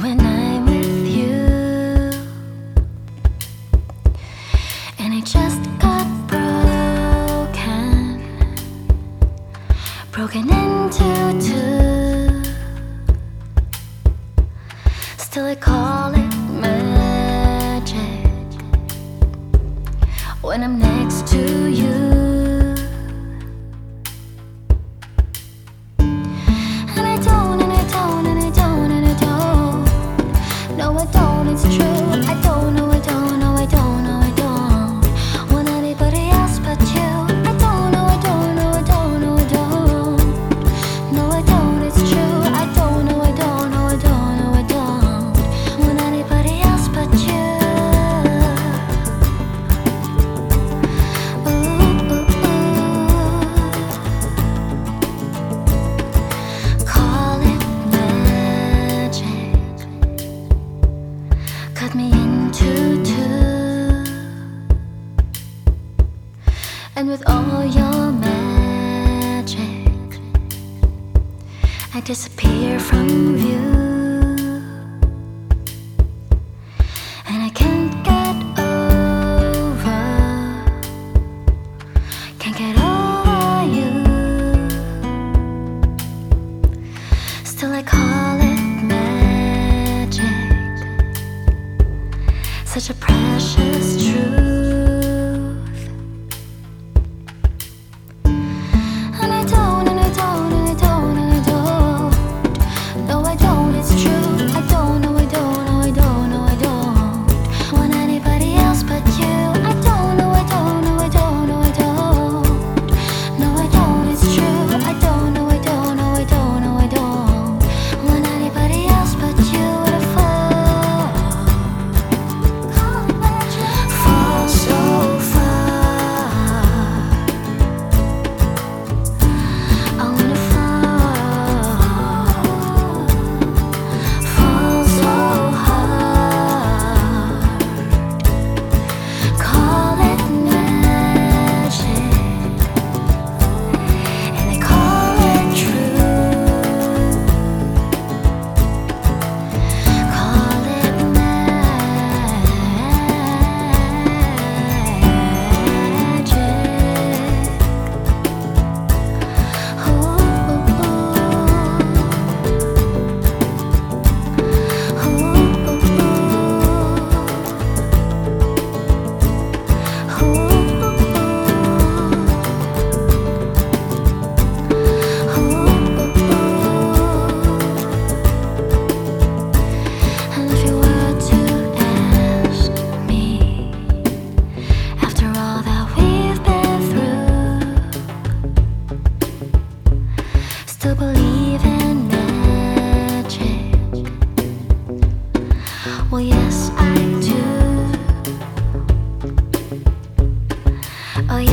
when I'm with you. And I just got broken, broken into two. Still, I call it magic when I'm next to you. And with all your magic, I disappear from view. And I can't get over, can't get over you. Still, I call it magic, such a precious truth.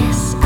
Yes.